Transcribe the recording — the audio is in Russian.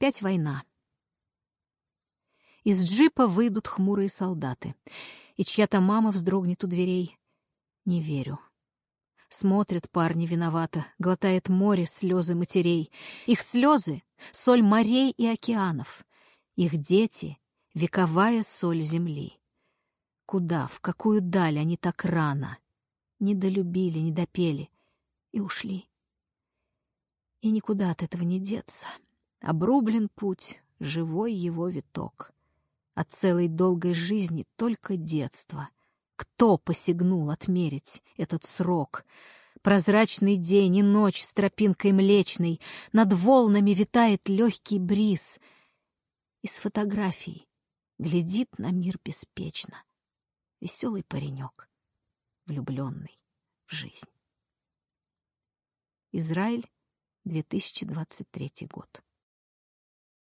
опять война. Из джипа выйдут хмурые солдаты, и чья-то мама вздрогнет у дверей. Не верю. Смотрят парни виновато, глотает море слезы матерей. Их слезы — соль морей и океанов. Их дети — вековая соль земли. Куда, в какую даль они так рано? Не долюбили, не допели и ушли. И никуда от этого не деться. Обрублен путь, живой его виток. От целой долгой жизни только детство. Кто посягнул отмерить этот срок? Прозрачный день и ночь с тропинкой млечной, Над волнами витает легкий бриз. Из фотографий глядит на мир беспечно веселый паренек, влюбленный в жизнь. Израиль, 2023 год.